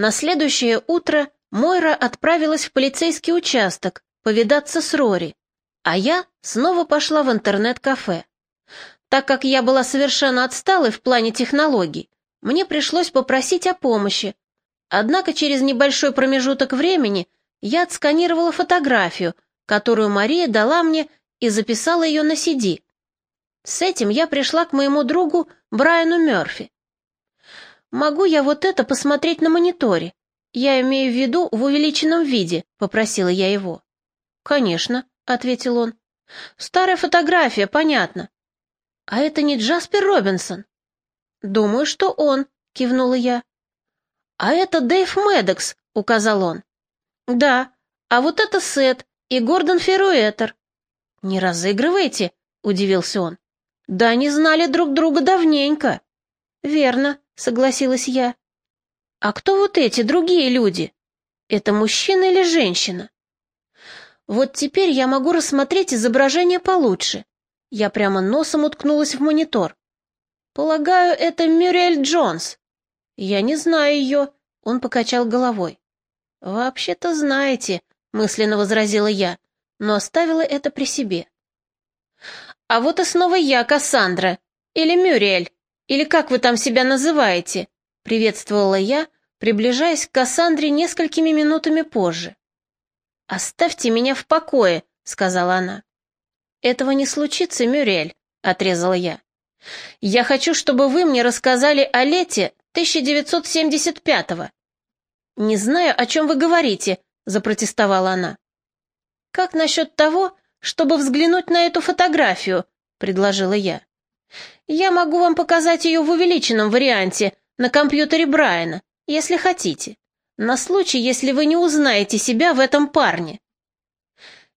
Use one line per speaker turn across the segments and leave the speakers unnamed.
На следующее утро Мойра отправилась в полицейский участок повидаться с Рори, а я снова пошла в интернет-кафе. Так как я была совершенно отсталой в плане технологий, мне пришлось попросить о помощи. Однако через небольшой промежуток времени я отсканировала фотографию, которую Мария дала мне и записала ее на CD. С этим я пришла к моему другу Брайану Мёрфи. «Могу я вот это посмотреть на мониторе? Я имею в виду в увеличенном виде», — попросила я его. «Конечно», — ответил он. «Старая фотография, понятно». «А это не Джаспер Робинсон?» «Думаю, что он», — кивнула я. «А это Дэйв Медекс», — указал он. «Да, а вот это Сет и Гордон Феруэтер». «Не разыгрывайте», — удивился он. «Да они знали друг друга давненько». «Верно», — согласилась я. «А кто вот эти другие люди? Это мужчина или женщина?» Вот теперь я могу рассмотреть изображение получше. Я прямо носом уткнулась в монитор. Полагаю, это Мюрель Джонс. Я не знаю ее, он покачал головой. Вообще-то знаете, мысленно возразила я, но оставила это при себе. А вот и снова я, Кассандра, или Мюрель, или как вы там себя называете, приветствовала я, приближаясь к Кассандре несколькими минутами позже. «Оставьте меня в покое», — сказала она. «Этого не случится, Мюрель», — отрезала я. «Я хочу, чтобы вы мне рассказали о лете 1975-го». «Не знаю, о чем вы говорите», — запротестовала она. «Как насчет того, чтобы взглянуть на эту фотографию?» — предложила я. «Я могу вам показать ее в увеличенном варианте на компьютере Брайана, если хотите» на случай, если вы не узнаете себя в этом парне.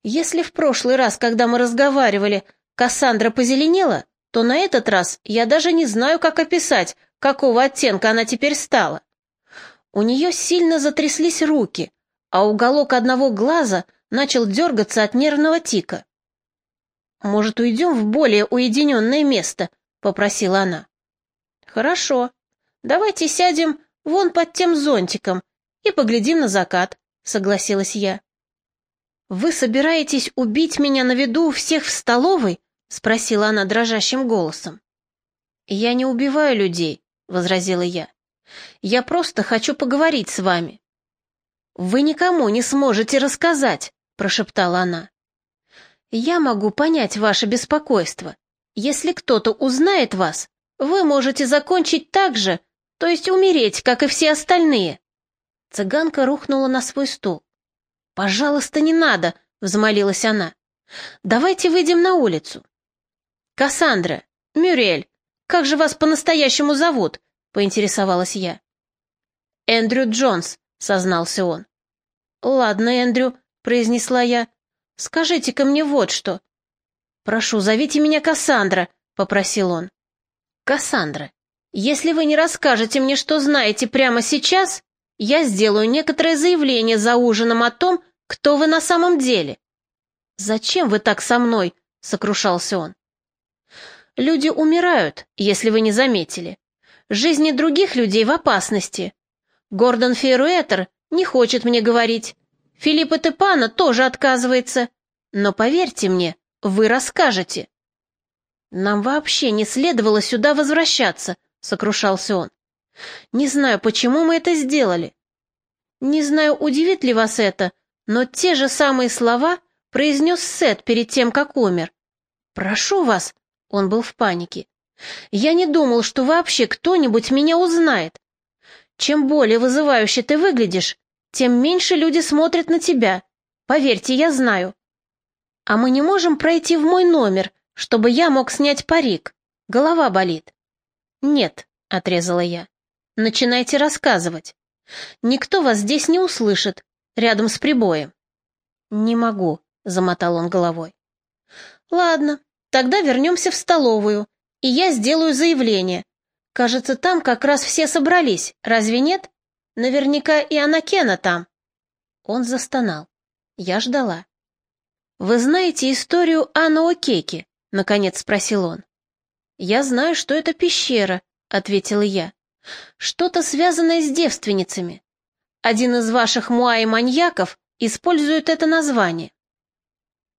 Если в прошлый раз, когда мы разговаривали, Кассандра позеленела, то на этот раз я даже не знаю, как описать, какого оттенка она теперь стала. У нее сильно затряслись руки, а уголок одного глаза начал дергаться от нервного тика. «Может, уйдем в более уединенное место?» — попросила она. «Хорошо. Давайте сядем вон под тем зонтиком и поглядим на закат», — согласилась я. «Вы собираетесь убить меня на виду всех в столовой?» — спросила она дрожащим голосом. «Я не убиваю людей», — возразила я. «Я просто хочу поговорить с вами». «Вы никому не сможете рассказать», — прошептала она. «Я могу понять ваше беспокойство. Если кто-то узнает вас, вы можете закончить так же, то есть умереть, как и все остальные». Цыганка рухнула на свой стул. «Пожалуйста, не надо!» — взмолилась она. «Давайте выйдем на улицу». «Кассандра, Мюрель, как же вас по-настоящему зовут?» — поинтересовалась я. «Эндрю Джонс», — сознался он. «Ладно, Эндрю», — произнесла я. «Скажите-ка мне вот что». «Прошу, зовите меня Кассандра», — попросил он. «Кассандра, если вы не расскажете мне, что знаете прямо сейчас, я сделаю некоторое заявление за ужином о том, кто вы на самом деле. Зачем вы так со мной? сокрушался он. Люди умирают, если вы не заметили. Жизни других людей в опасности. Гордон Фейруэтер не хочет мне говорить. Филиппа Тепана тоже отказывается. Но поверьте мне, вы расскажете. Нам вообще не следовало сюда возвращаться, сокрушался он. Не знаю, почему мы это сделали. Не знаю, удивит ли вас это, но те же самые слова произнес Сет перед тем, как умер. «Прошу вас», — он был в панике. «Я не думал, что вообще кто-нибудь меня узнает. Чем более вызывающе ты выглядишь, тем меньше люди смотрят на тебя. Поверьте, я знаю. А мы не можем пройти в мой номер, чтобы я мог снять парик. Голова болит». «Нет», — отрезала я. Начинайте рассказывать. Никто вас здесь не услышит, рядом с прибоем. Не могу, замотал он головой. Ладно, тогда вернемся в столовую, и я сделаю заявление. Кажется, там как раз все собрались, разве нет? Наверняка и Анакена там. Он застонал. Я ждала. «Вы знаете историю Анна Океки?» — наконец спросил он. «Я знаю, что это пещера», — ответила я. Что-то связанное с девственницами. один из ваших муай-маньяков использует это название.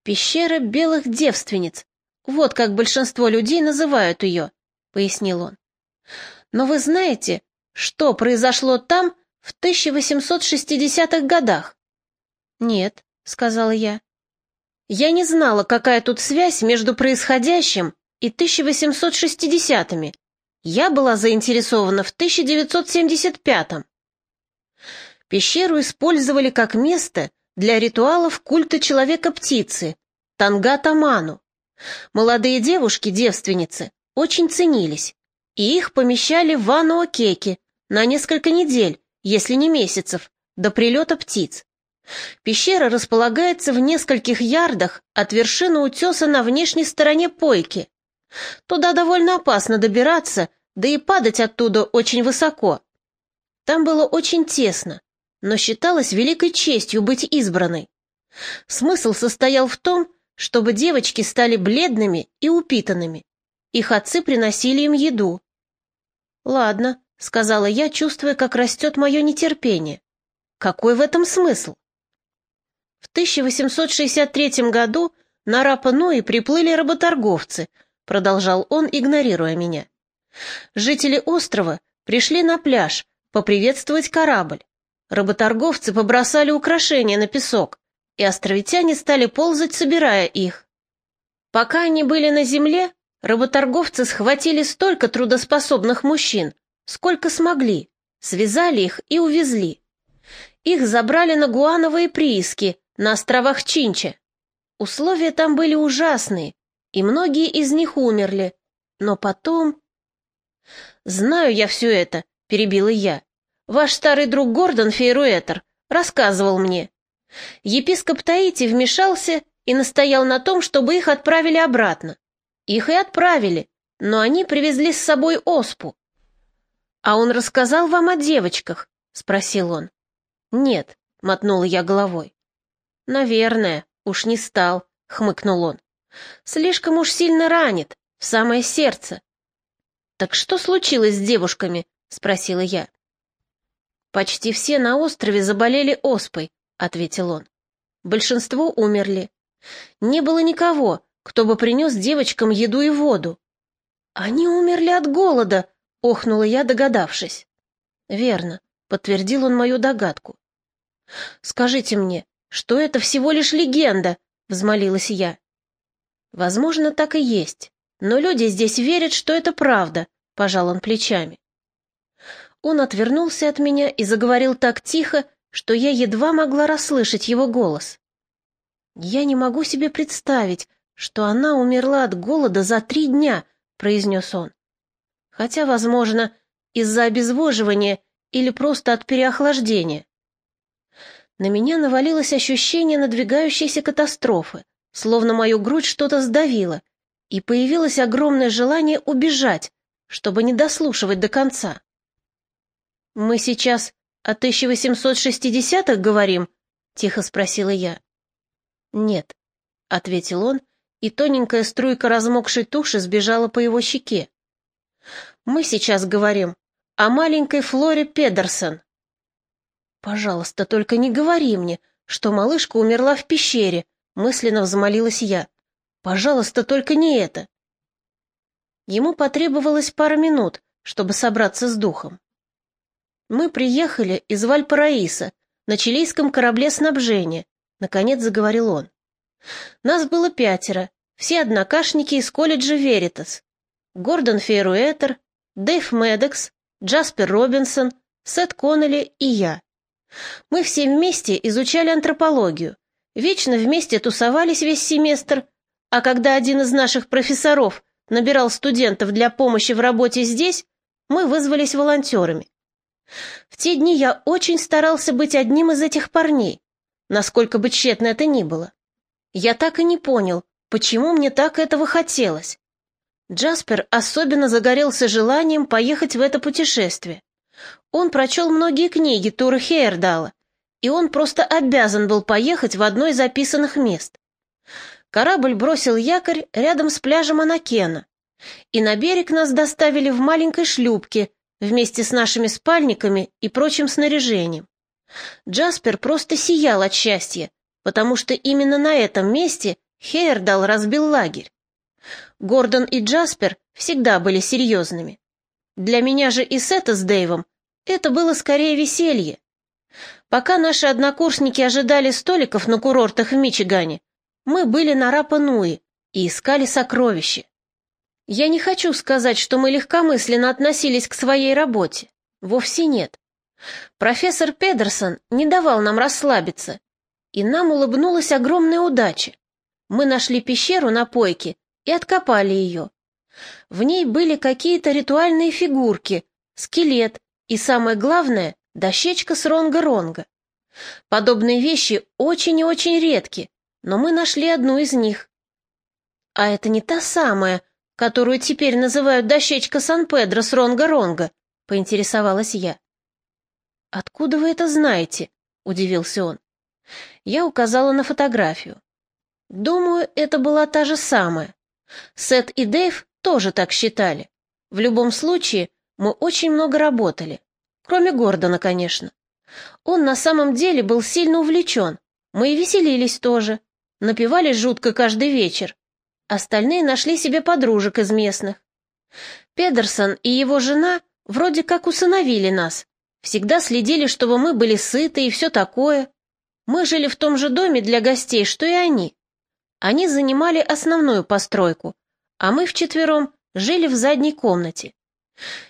«Пещера белых девственниц. Вот как большинство людей называют ее», — пояснил он. «Но вы знаете, что произошло там в 1860-х годах?» «Нет», — сказала я. «Я не знала, какая тут связь между происходящим и 1860-ми. Я была заинтересована в 1975-м. Пещеру использовали как место для ритуалов культа человека-птицы, Тангата-ману. Молодые девушки-девственницы очень ценились, и их помещали в Вануокеке на несколько недель, если не месяцев, до прилета птиц. Пещера располагается в нескольких ярдах от вершины утеса на внешней стороне пойки. Туда довольно опасно добираться, да и падать оттуда очень высоко. Там было очень тесно, но считалось великой честью быть избранной. Смысл состоял в том, чтобы девочки стали бледными и упитанными. Их отцы приносили им еду. «Ладно», — сказала я, чувствуя, как растет мое нетерпение. «Какой в этом смысл?» В 1863 году на Рапа-Нуи приплыли работорговцы, продолжал он, игнорируя меня. Жители острова пришли на пляж поприветствовать корабль. Работорговцы побросали украшения на песок, и островитяне стали ползать, собирая их. Пока они были на земле, работорговцы схватили столько трудоспособных мужчин, сколько смогли, связали их и увезли. Их забрали на гуановые прииски на островах Чинча. Условия там были ужасные, и многие из них умерли, но потом... «Знаю я все это», — перебила я. «Ваш старый друг Гордон Фейруэтер рассказывал мне. Епископ Таити вмешался и настоял на том, чтобы их отправили обратно. Их и отправили, но они привезли с собой оспу. «А он рассказал вам о девочках?» — спросил он. «Нет», — мотнула я головой. «Наверное, уж не стал», — хмыкнул он. «Слишком уж сильно ранит, в самое сердце». «Так что случилось с девушками?» — спросила я. Почти все на острове заболели оспой, — ответил он. «Большинство умерли. Не было никого, кто бы принес девочкам еду и воду». «Они умерли от голода», — охнула я, догадавшись. «Верно», — подтвердил он мою догадку. «Скажите мне, что это всего лишь легенда?» — взмолилась я. «Возможно, так и есть, но люди здесь верят, что это правда», — пожал он плечами. Он отвернулся от меня и заговорил так тихо, что я едва могла расслышать его голос. «Я не могу себе представить, что она умерла от голода за три дня», — произнес он. «Хотя, возможно, из-за обезвоживания или просто от переохлаждения». На меня навалилось ощущение надвигающейся катастрофы, словно мою грудь что-то сдавило, и появилось огромное желание убежать, чтобы не дослушивать до конца. «Мы сейчас «О 1860-х говорим?» — тихо спросила я. «Нет», — ответил он, и тоненькая струйка размокшей туши сбежала по его щеке. «Мы сейчас говорим о маленькой Флоре Педерсон». «Пожалуйста, только не говори мне, что малышка умерла в пещере», — мысленно взмолилась я. «Пожалуйста, только не это». Ему потребовалось пара минут, чтобы собраться с духом. Мы приехали из Вальпараиса на чилийском корабле снабжения, наконец заговорил он. Нас было пятеро, все однокашники из колледжа Веритас. Гордон Фейруэтер, Дэйв Медекс, Джаспер Робинсон, Сет Коннелли и я. Мы все вместе изучали антропологию, вечно вместе тусовались весь семестр, а когда один из наших профессоров набирал студентов для помощи в работе здесь, мы вызвались волонтерами. В те дни я очень старался быть одним из этих парней, насколько бы тщетно это ни было. Я так и не понял, почему мне так этого хотелось. Джаспер особенно загорелся желанием поехать в это путешествие. Он прочел многие книги Тура Хейердала, и он просто обязан был поехать в одно из записанных мест. Корабль бросил якорь рядом с пляжем Анакена, и на берег нас доставили в маленькой шлюпке, вместе с нашими спальниками и прочим снаряжением. Джаспер просто сиял от счастья, потому что именно на этом месте Хейердал разбил лагерь. Гордон и Джаспер всегда были серьезными. Для меня же и Сета с Дэйвом это было скорее веселье. Пока наши однокурсники ожидали столиков на курортах в Мичигане, мы были на Рапа-Нуи и искали сокровища. Я не хочу сказать, что мы легкомысленно относились к своей работе. Вовсе нет. Профессор Педерсон не давал нам расслабиться, и нам улыбнулась огромная удача. Мы нашли пещеру на пойке и откопали ее. В ней были какие-то ритуальные фигурки, скелет и, самое главное, дощечка с ронга-ронга. Подобные вещи очень и очень редки, но мы нашли одну из них. А это не та самая, которую теперь называют дощечка Сан-Педро с ронга-ронга, поинтересовалась я. «Откуда вы это знаете?» — удивился он. Я указала на фотографию. Думаю, это была та же самая. Сет и Дэйв тоже так считали. В любом случае, мы очень много работали. Кроме Гордона, конечно. Он на самом деле был сильно увлечен. Мы и веселились тоже. Напивались жутко каждый вечер. Остальные нашли себе подружек из местных. Педерсон и его жена вроде как усыновили нас. Всегда следили, чтобы мы были сыты и все такое. Мы жили в том же доме для гостей, что и они. Они занимали основную постройку, а мы вчетвером жили в задней комнате.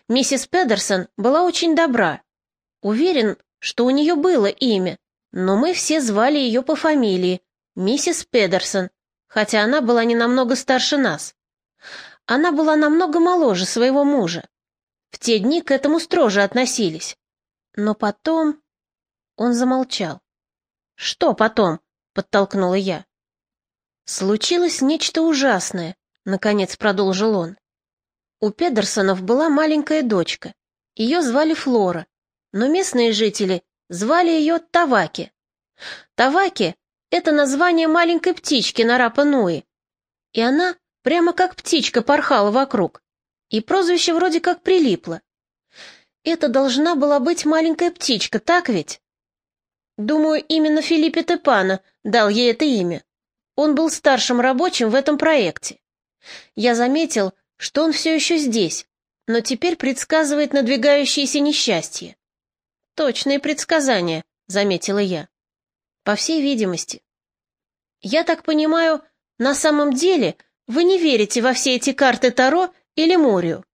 Миссис Педерсон была очень добра. Уверен, что у нее было имя, но мы все звали ее по фамилии, миссис Педерсон, хотя она была не намного старше нас. Она была намного моложе своего мужа. В те дни к этому строже относились. Но потом... Он замолчал. «Что потом?» — подтолкнула я. «Случилось нечто ужасное», — наконец продолжил он. У Педерсонов была маленькая дочка. Ее звали Флора, но местные жители звали ее Таваки. Таваки — это название маленькой птички на Рапа-Нуи. И она прямо как птичка порхала вокруг. И прозвище вроде как прилипло. Это должна была быть маленькая птичка, так ведь? Думаю, именно Филиппе Тепана дал ей это имя. Он был старшим рабочим в этом проекте. Я заметил, что он все еще здесь, но теперь предсказывает надвигающееся несчастье. Точные предсказания, заметила я. По всей видимости. Я так понимаю, на самом деле вы не верите во все эти карты Таро или Морию?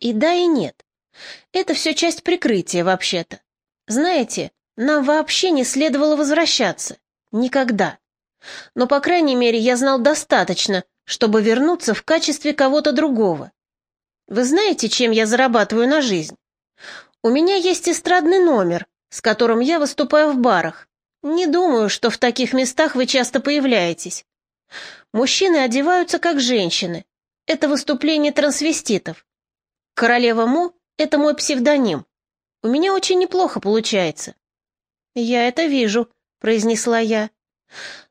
И да, и нет. Это все часть прикрытия, вообще-то. Знаете, нам вообще не следовало возвращаться. Никогда. Но, по крайней мере, я знал достаточно, чтобы вернуться в качестве кого-то другого. Вы знаете, чем я зарабатываю на жизнь? У меня есть эстрадный номер, с которым я выступаю в барах. Не думаю, что в таких местах вы часто появляетесь. Мужчины одеваются как женщины. Это выступление трансвеститов. Королева Му — это мой псевдоним. У меня очень неплохо получается. «Я это вижу», — произнесла я.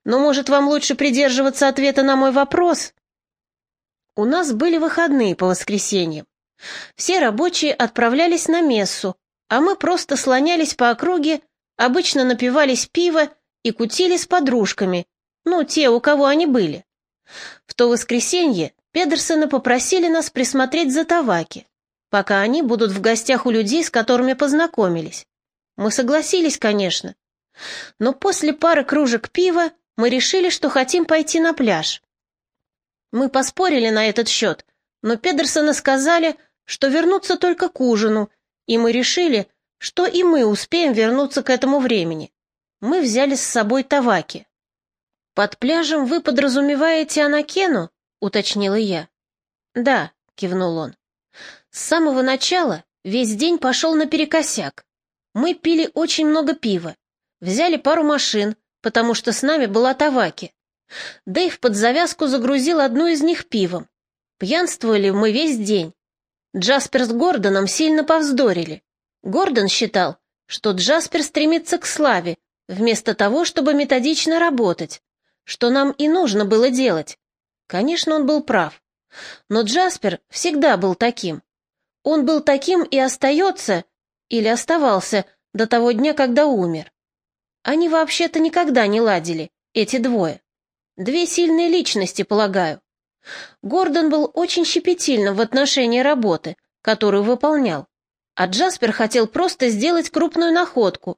«Но, может, вам лучше придерживаться ответа на мой вопрос?» У нас были выходные по воскресеньям. Все рабочие отправлялись на мессу, а мы просто слонялись по округе, обычно напивались пиво и кутили с подружками, ну, те, у кого они были. В то воскресенье Педерсоны попросили нас присмотреть за Таваки, пока они будут в гостях у людей, с которыми познакомились. Мы согласились, конечно. Но после пары кружек пива мы решили, что хотим пойти на пляж. Мы поспорили на этот счет, но Педерсоны сказали, что вернутся только к ужину, и мы решили, что и мы успеем вернуться к этому времени. Мы взяли с собой таваки. «Под пляжем вы подразумеваете Анакену?» — уточнила я. «Да», — кивнул он. «С самого начала весь день пошел наперекосяк. Мы пили очень много пива. Взяли пару машин, потому что с нами была Таваки. Дэйв под завязку загрузил одну из них пивом. Пьянствовали мы весь день. Джаспер с Гордоном сильно повздорили. Гордон считал, что Джаспер стремится к славе, вместо того, чтобы методично работать, что нам и нужно было делать. Конечно, он был прав. Но Джаспер всегда был таким. Он был таким и остается, или оставался до того дня, когда умер. Они вообще-то никогда не ладили, эти двое. Две сильные личности, полагаю. Гордон был очень щепетильным в отношении работы, которую выполнял, а Джаспер хотел просто сделать крупную находку.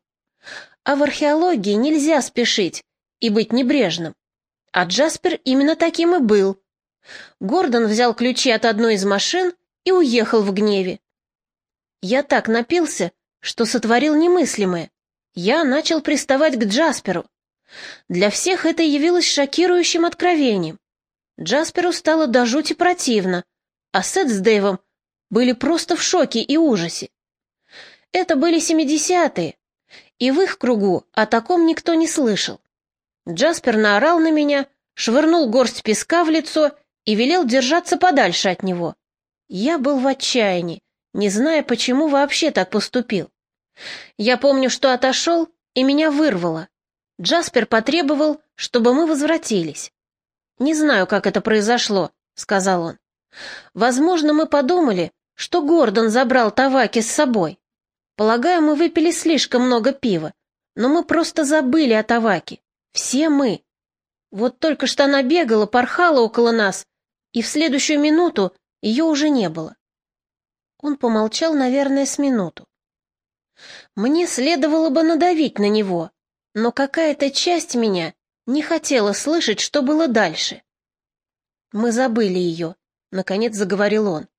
А в археологии нельзя спешить и быть небрежным. А Джаспер именно таким и был. Гордон взял ключи от одной из машин и уехал в гневе. Я так напился, что сотворил немыслимое. Я начал приставать к Джасперу. Для всех это явилось шокирующим откровением. Джасперу стало до жути противно, а Сет с Дэйвом были просто в шоке и ужасе. Это были семидесятые, и в их кругу о таком никто не слышал. Джаспер наорал на меня, швырнул горсть песка в лицо и велел держаться подальше от него. Я был в отчаянии, не зная, почему вообще так поступил. Я помню, что отошел, и меня вырвало. Джаспер потребовал, чтобы мы возвратились. «Не знаю, как это произошло», — сказал он. «Возможно, мы подумали, что Гордон забрал Таваки с собой. Полагаю, мы выпили слишком много пива, но мы просто забыли о Таваке. Все мы. Вот только что она бегала, порхала около нас, и в следующую минуту ее уже не было. Он помолчал, наверное, с минуту. Мне следовало бы надавить на него, но какая-то часть меня не хотела слышать, что было дальше. Мы забыли ее, — наконец заговорил он.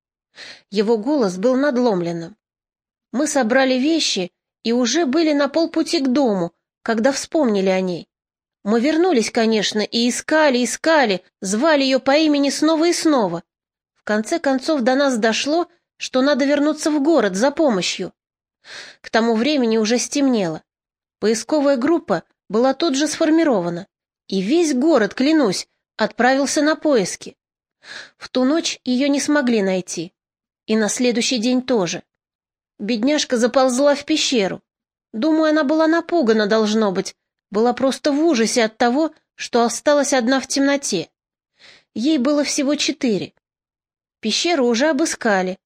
Его голос был надломленным. Мы собрали вещи и уже были на полпути к дому, когда вспомнили о ней. Мы вернулись, конечно, и искали, искали, звали ее по имени снова и снова. В конце концов до нас дошло, что надо вернуться в город за помощью. К тому времени уже стемнело. Поисковая группа была тут же сформирована, и весь город, клянусь, отправился на поиски. В ту ночь ее не смогли найти, и на следующий день тоже. Бедняжка заползла в пещеру. Думаю, она была напугана, должно быть, была просто в ужасе от того, что осталась одна в темноте. Ей было всего четыре. Пещеру уже обыскали,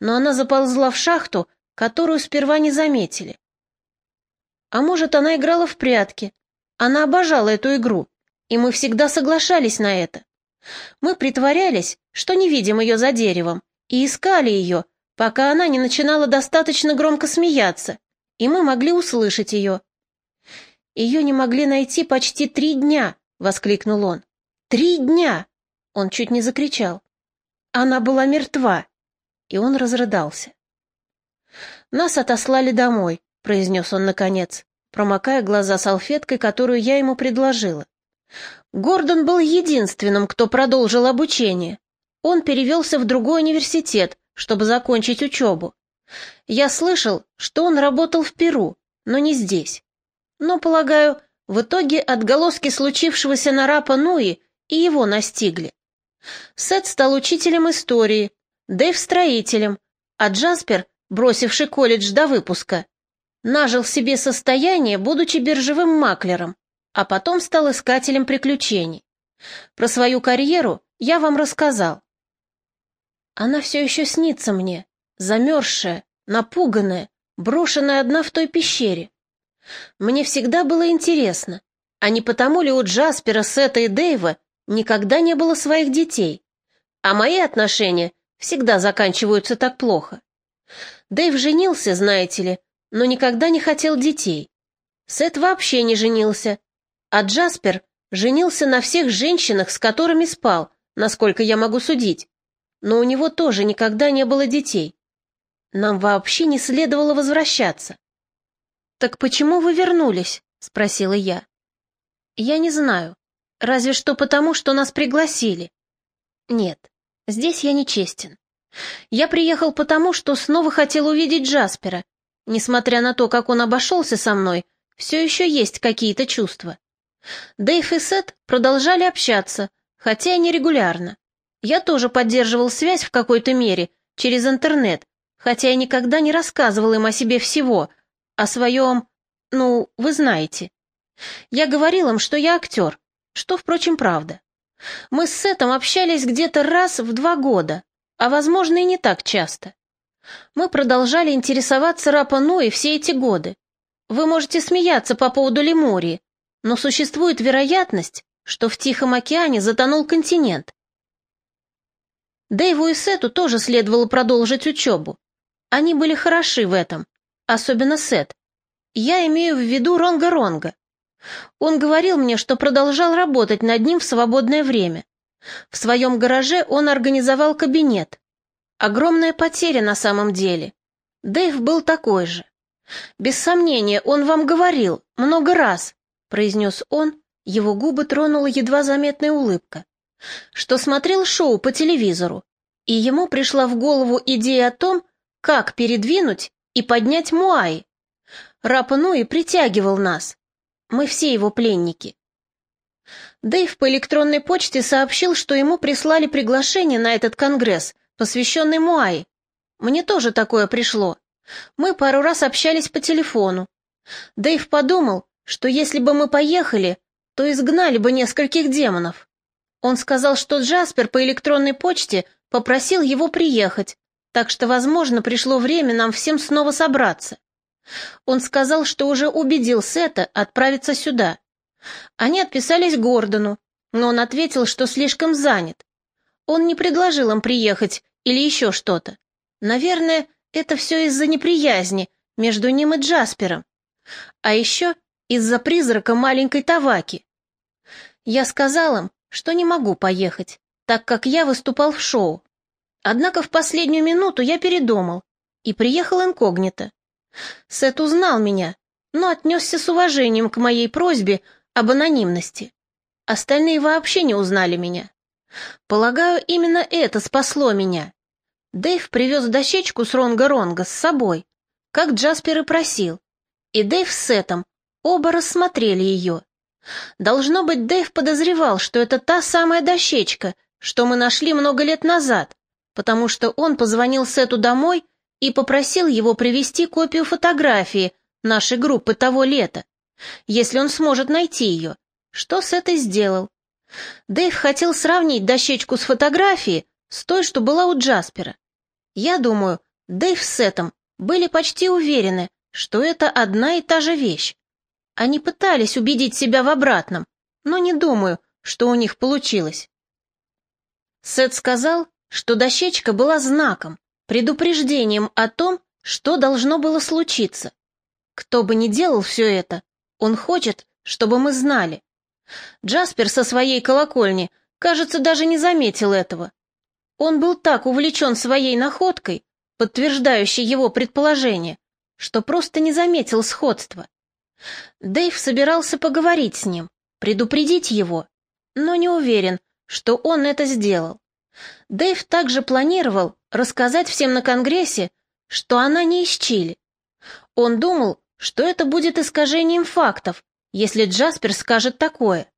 но она заползла в шахту, которую сперва не заметили. А может, она играла в прятки. Она обожала эту игру, и мы всегда соглашались на это. Мы притворялись, что не видим ее за деревом, и искали ее, пока она не начинала достаточно громко смеяться, и мы могли услышать ее. Ее не могли найти почти три дня, воскликнул он. Три дня! Он чуть не закричал. Она была мертва, и он разрыдался. Нас отослали домой, произнес он наконец, промокая глаза салфеткой, которую я ему предложила. Гордон был единственным, кто продолжил обучение. Он перевелся в другой университет, чтобы закончить учебу. Я слышал, что он работал в Перу, но не здесь. Но, полагаю, в итоге отголоски случившегося на Рапа Нуи и его настигли. Сет стал учителем истории, Дэйв — строителем, а Джаспер, бросивший колледж до выпуска, нажил себе состояние, будучи биржевым маклером, а потом стал искателем приключений. Про свою карьеру я вам рассказал. Она все еще снится мне, замерзшая, напуганная, брошенная одна в той пещере. Мне всегда было интересно, а не потому ли у Джаспера, Сета и Дэйва никогда не было своих детей, а мои отношения всегда заканчиваются так плохо. Дэйв женился, знаете ли, но никогда не хотел детей. Сет вообще не женился, а Джаспер женился на всех женщинах, с которыми спал, насколько я могу судить, но у него тоже никогда не было детей. Нам вообще не следовало возвращаться. «Так почему вы вернулись?» — спросила я. «Я не знаю. Разве что потому, что нас пригласили». «Нет, здесь я нечестен. Я приехал потому, что снова хотел увидеть Джаспера. Несмотря на то, как он обошелся со мной, все еще есть какие-то чувства. Дэйв и Сет продолжали общаться, хотя и нерегулярно. Я тоже поддерживал связь в какой-то мере, через интернет, хотя я никогда не рассказывал им о себе всего — о своем... ну, вы знаете. Я говорил им, что я актер, что, впрочем, правда. Мы с Сетом общались где-то раз в два года, а, возможно, и не так часто. Мы продолжали интересоваться Рапа Нуи все эти годы. вы можете смеяться по поводу Лемурии, но существует вероятность, что в Тихом океане затонул континент. Дэйву и Сету тоже следовало продолжить учебу. Они были хороши в этом, особенно Сет. Я имею в виду Ронга-Ронга. Он говорил мне, что продолжал работать над ним в свободное время. В своем гараже он организовал кабинет. Огромная потеря на самом деле. Дэйв был такой же. Без сомнения, он вам говорил, много раз, произнес он, его губы тронула едва заметная улыбка, что смотрел шоу по телевизору, и ему пришла в голову идея о том, как передвинуть и поднять Муай. Рапануи притягивал нас. Мы все его пленники. Дэйв по электронной почте сообщил, что ему прислали приглашение на этот конгресс, посвященный Муай. Мне тоже такое пришло. Мы пару раз общались по телефону. Дэйв подумал, что если бы мы поехали, то изгнали бы нескольких демонов. Он сказал, что Джаспер по электронной почте попросил его приехать, так что, возможно, пришло время нам всем снова собраться. Он сказал, что уже убедил Сета отправиться сюда. Они отписались Гордону, но он ответил, что слишком занят. Он не предложил им приехать или еще что-то. Наверное, это все из-за неприязни между ним и Джаспером. А еще из-за призрака маленькой Таваки. Я сказал им, что не могу поехать, так как я выступал в шоу. Однако в последнюю минуту я передумал и приехал инкогнито. Сет узнал меня, но отнесся с уважением к моей просьбе об анонимности. Остальные вообще не узнали меня. Полагаю, именно это спасло меня. Дэйв привез дощечку с Ронга-Ронга с собой, как Джаспер и просил, и Дэйв с Сетом оба рассмотрели ее. Должно быть, Дэйв подозревал, что это та самая дощечка, что мы нашли много лет назад, потому что он позвонил Сету домой и попросил его привезти копию фотографии нашей группы того лета, если он сможет найти ее, что Сет и сделал. Дэйв хотел сравнить дощечку с фотографией с той, что была у Джаспера. Я думаю, Дэйв с Сетом были почти уверены, что это одна и та же вещь. Они пытались убедить себя в обратном, но не думаю, что у них получилось. Сет сказал, что дощечка была знаком, предупреждением о том, что должно было случиться. Кто бы ни делал все это, он хочет, чтобы мы знали. Джаспер со своей колокольни, кажется, даже не заметил этого. Он был так увлечен своей находкой, подтверждающей его предположение, что просто не заметил сходства. Дэйв собирался поговорить с ним, предупредить его, но не уверен, что он это сделал. Дэйв также планировал рассказать всем на Конгрессе, что она не из Чили. Он думал, что это будет искажением фактов, если Джаспер скажет такое.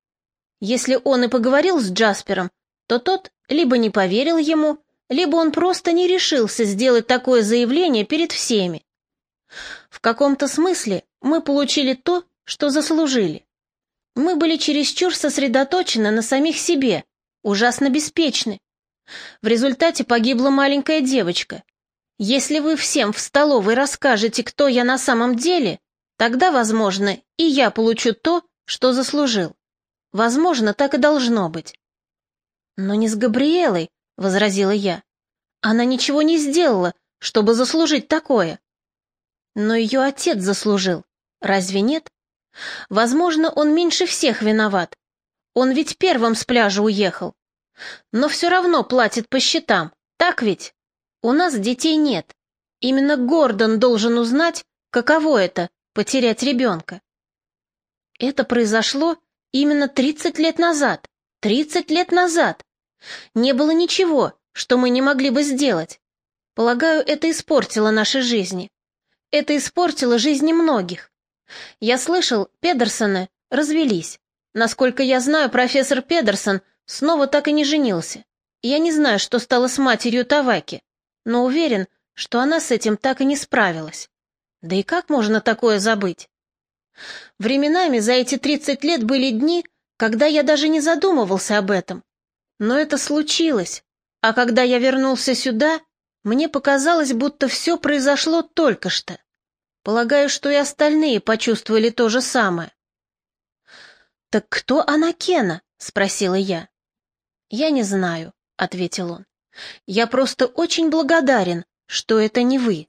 Если он и поговорил с Джаспером, то тот либо не поверил ему, либо он просто не решился сделать такое заявление перед всеми. В каком-то смысле мы получили то, что заслужили. Мы были чересчур сосредоточены на самих себе, ужасно беспечны. В результате погибла маленькая девочка. Если вы всем в столовой расскажете, кто я на самом деле, тогда, возможно, и я получу то, что заслужил. Возможно, так и должно быть. Но не с Габриэлой, — возразила я. Она ничего не сделала, чтобы заслужить такое. Но ее отец заслужил. Разве нет? Возможно, он меньше всех виноват. Он ведь первым с пляжа уехал. Но все равно платит по счетам, так ведь? У нас детей нет. Именно Гордон должен узнать, каково это — потерять ребенка. Это произошло именно 30 лет назад. 30 лет назад. Не было ничего, что мы не могли бы сделать. Полагаю, это испортило наши жизни. Это испортило жизни многих. Я слышал, Педерсоны развелись. Насколько я знаю, профессор Педерсон снова так и не женился. Я не знаю, что стало с матерью Таваки, но уверен, что она с этим так и не справилась. Да и как можно такое забыть? Временами за эти 30 лет были дни, когда я даже не задумывался об этом. Но это случилось, а когда я вернулся сюда, мне показалось, будто все произошло только что. Полагаю, что и остальные почувствовали то же самое. «Так кто она Кена?» — спросила я. «Я не знаю», — ответил он. «Я просто очень благодарен, что это не вы».